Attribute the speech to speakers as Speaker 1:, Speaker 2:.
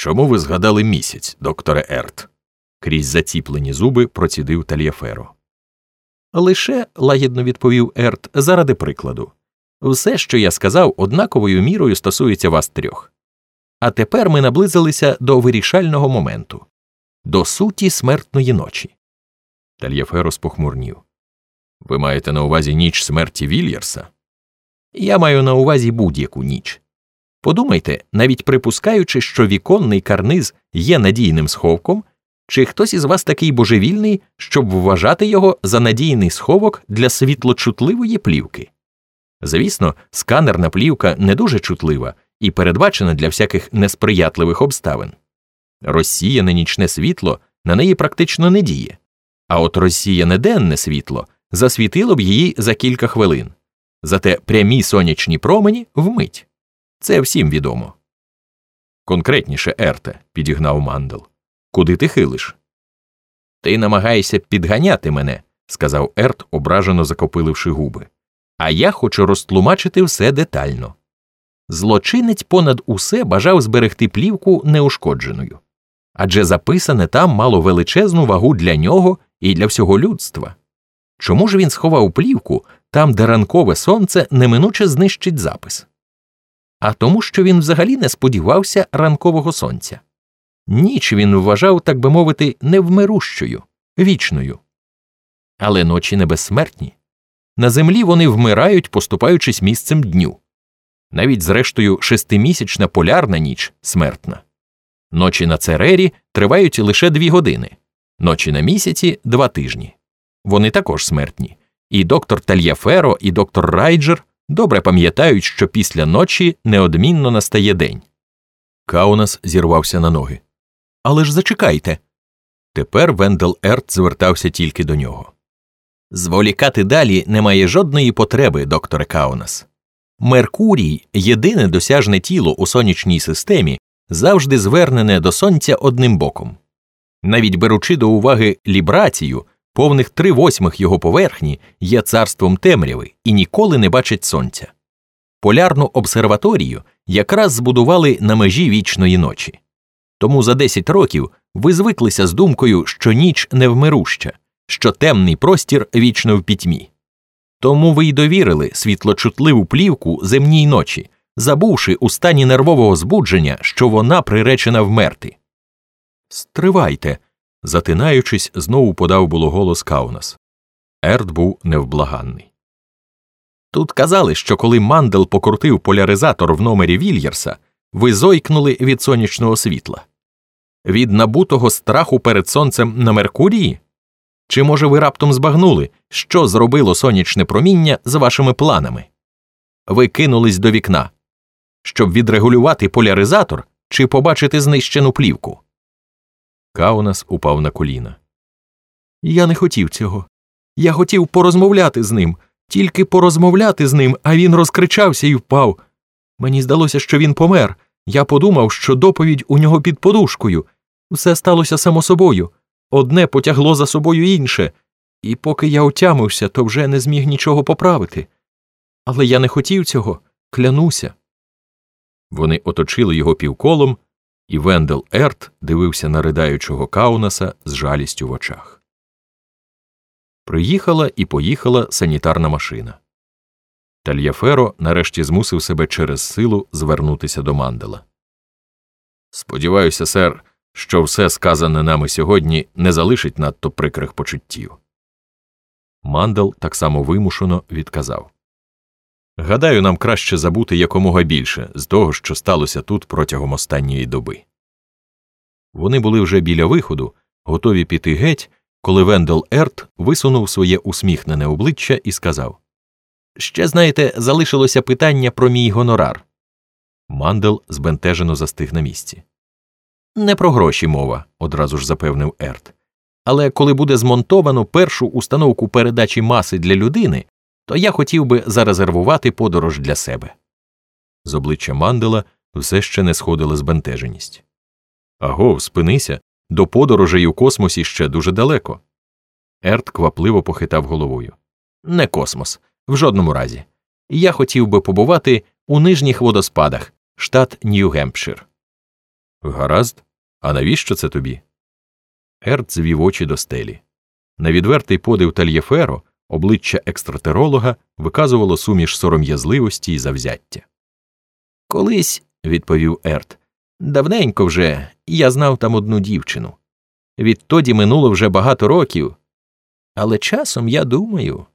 Speaker 1: Чому ви згадали місяць, докторе Ерт? крізь заціплені зуби процідив Тальяферо.
Speaker 2: Лише, лагідно відповів Ерт, заради прикладу. Все, що я сказав, однаковою мірою стосується вас трьох. А тепер ми наблизилися до вирішального моменту до суті смертної ночі.
Speaker 1: Тальяферо спохмурнів. Ви маєте на увазі ніч смерті Вільярса?
Speaker 2: Я маю на увазі будь-яку ніч. Подумайте, навіть припускаючи, що віконний карниз є надійним сховком, чи хтось із вас такий божевільний, щоб вважати його за надійний сховок для світлочутливої плівки? Звісно, сканерна плівка не дуже чутлива і передбачена для всяких несприятливих обставин. Розсіяне нічне світло на неї практично не діє, а от розсіяне денне світло засвітило б її за кілька хвилин. Зате прямі сонячні промені вмить. Це всім відомо.
Speaker 1: Конкретніше, Ерте, підігнав мандел. Куди ти хилиш?
Speaker 2: Ти намагаєшся підганяти мене, сказав Ерт, ображено закопиливши губи. А я хочу розтлумачити все детально. Злочинець понад усе бажав зберегти плівку неушкодженою. Адже записане там мало величезну вагу для нього і для всього людства. Чому ж він сховав плівку там, де ранкове сонце неминуче знищить запис? А тому, що він взагалі не сподівався ранкового сонця. Ніч він вважав, так би мовити, невмирущою, вічною. Але ночі небезсмертні. На землі вони вмирають, поступаючись місцем дню. Навіть, зрештою, шестимісячна полярна ніч смертна. Ночі на Церері тривають лише дві години, ночі на місяці два тижні. Вони також смертні. І доктор Тальяферо, і доктор Райджер добре пам'ятають, що після ночі неодмінно настає день.
Speaker 1: Каунас зірвався на ноги.
Speaker 2: Але ж зачекайте. Тепер Вендел Ерт звертався тільки до нього. Зволікати далі немає жодної потреби, докторе Каунас. Меркурій, єдине досяжне тіло у сонячній системі, завжди звернене до сонця одним боком. Навіть беручи до уваги лібрацію, повних три восьмих його поверхні є царством темряви і ніколи не бачить сонця. Полярну обсерваторію якраз збудували на межі вічної ночі. Тому за 10 років ви звиклися з думкою, що ніч невмируща, що темний простір вічно в пітьмі. Тому ви й довірили світлочутливу плівку земній ночі, забувши у стані нервового збудження, що вона приречена вмерти. Стривайте. Затинаючись, знову подав було голос Каунас.
Speaker 1: Ерт був невблаганний.
Speaker 2: Тут казали, що коли мандел покрутив поляризатор в номері Вільярса, ви зойкнули від сонячного світла. Від набутого страху перед сонцем на Меркурії? Чи, може, ви раптом збагнули, що зробило сонячне проміння з вашими планами? Ви кинулись до вікна, щоб відрегулювати поляризатор чи побачити знищену плівку.
Speaker 1: Каунас упав на коліна.
Speaker 2: Я не хотів цього. Я хотів порозмовляти з ним, тільки порозмовляти з ним, а він розкричався і впав. Мені здалося, що він помер. Я подумав, що доповідь у нього під подушкою. Все сталося само собою. Одне потягло за собою інше, і поки я отямився, то вже не зміг нічого поправити. Але я не хотів цього, клянуся.
Speaker 1: Вони оточили його півколом, і Вендел Ерт дивився на ридаючого Каунаса з жалістю в очах. Приїхала і поїхала санітарна машина. Тальяферо нарешті змусив себе через силу звернутися до мандела. Сподіваюся, сер, що все сказане нами сьогодні не залишить надто прикрих почуттів. Мандел так само вимушено відказав Гадаю, нам краще забути якомога більше з того, що сталося тут протягом останньої доби. Вони були вже біля виходу, готові піти геть, коли Вендел Ерт висунув своє усміхнене обличчя і сказав Ще, знаєте, залишилося питання про мій гонорар. Мандел збентежено застиг на місці. Не про гроші мова, одразу ж запевнив Ерт. Але коли буде змонтовано першу установку передачі маси для людини, то я хотів би зарезервувати подорож для себе. З обличчя Мандела все ще не сходила збентеженість. Аго, спинися, до подорожей у космосі ще дуже далеко. Ерт квапливо похитав головою. Не космос, в жодному разі. Я хотів би побувати у нижніх водоспадах, штат Нью-Гемпшир. Гаразд, а навіщо це тобі? Ерт звів очі до стелі. На відвертий подив Тальєферо обличчя екстратеролога виказувало суміш сором'язливості і завзяття.
Speaker 2: Колись, відповів Ерт, давненько вже я знав там одну дівчину. Відтоді минуло вже багато років. Але часом я думаю,